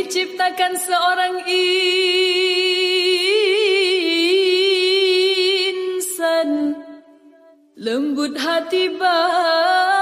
diciptakan seorang insan. Lembut hati bak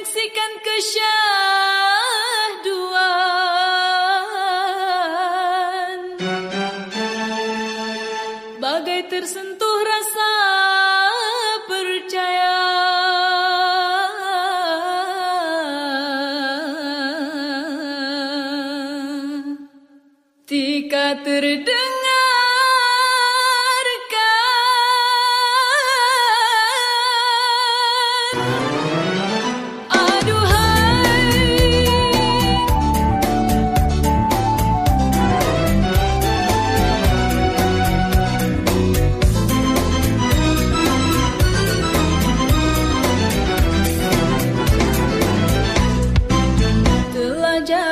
Mexican cushion. وجاء